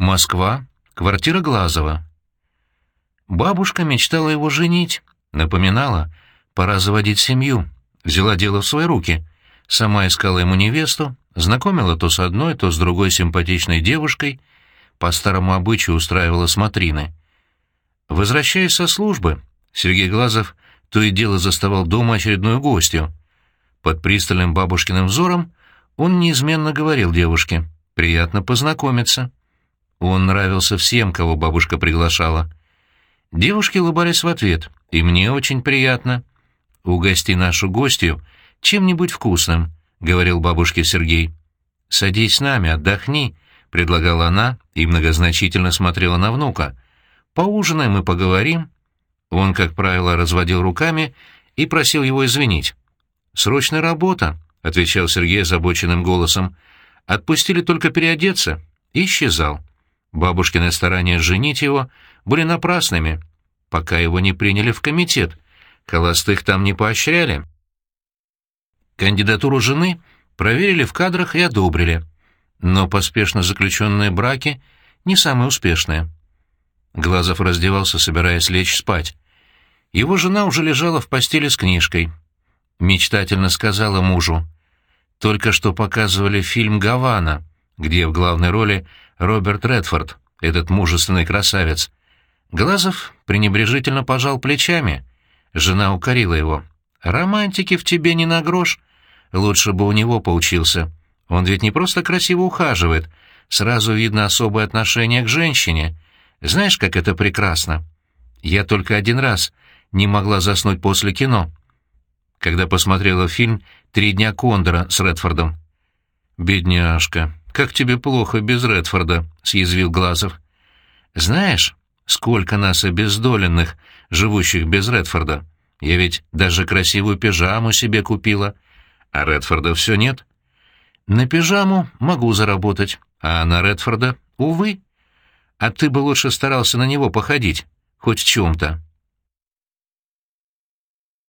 Москва, квартира Глазова. Бабушка мечтала его женить, напоминала, пора заводить семью, взяла дело в свои руки, сама искала ему невесту, знакомила то с одной, то с другой симпатичной девушкой, по старому обычаю устраивала смотрины. Возвращаясь со службы, Сергей Глазов то и дело заставал дома очередную гостью. Под пристальным бабушкиным взором он неизменно говорил девушке «приятно познакомиться». Он нравился всем, кого бабушка приглашала. Девушки улыбались в ответ «и мне очень приятно». «Угости нашу гостью чем-нибудь вкусным», — говорил бабушке Сергей. «Садись с нами, отдохни», — предлагала она и многозначительно смотрела на внука. «Поужинаем и поговорим». Он, как правило, разводил руками и просил его извинить. «Срочная работа», — отвечал Сергей озабоченным голосом. «Отпустили только переодеться». И исчезал. Бабушкины старания женить его были напрасными, пока его не приняли в комитет. Холостых там не поощряли. Кандидатуру жены проверили в кадрах и одобрили. Но поспешно заключенные браки не самые успешные. Глазов раздевался, собираясь лечь спать. Его жена уже лежала в постели с книжкой. Мечтательно сказала мужу. Только что показывали фильм «Гавана», где в главной роли Роберт Редфорд, этот мужественный красавец. Глазов пренебрежительно пожал плечами. Жена укорила его. «Романтики в тебе не на грош. Лучше бы у него поучился. Он ведь не просто красиво ухаживает, сразу видно особое отношение к женщине. Знаешь, как это прекрасно? Я только один раз не могла заснуть после кино, когда посмотрела фильм «Три дня Кондора» с Редфордом. «Бедняжка, как тебе плохо без Редфорда», — съязвил Глазов. «Знаешь, сколько нас обездоленных, живущих без Редфорда? Я ведь даже красивую пижаму себе купила, а Редфорда все нет. На пижаму могу заработать, а на Редфорда — увы. А ты бы лучше старался на него походить, хоть в чем-то».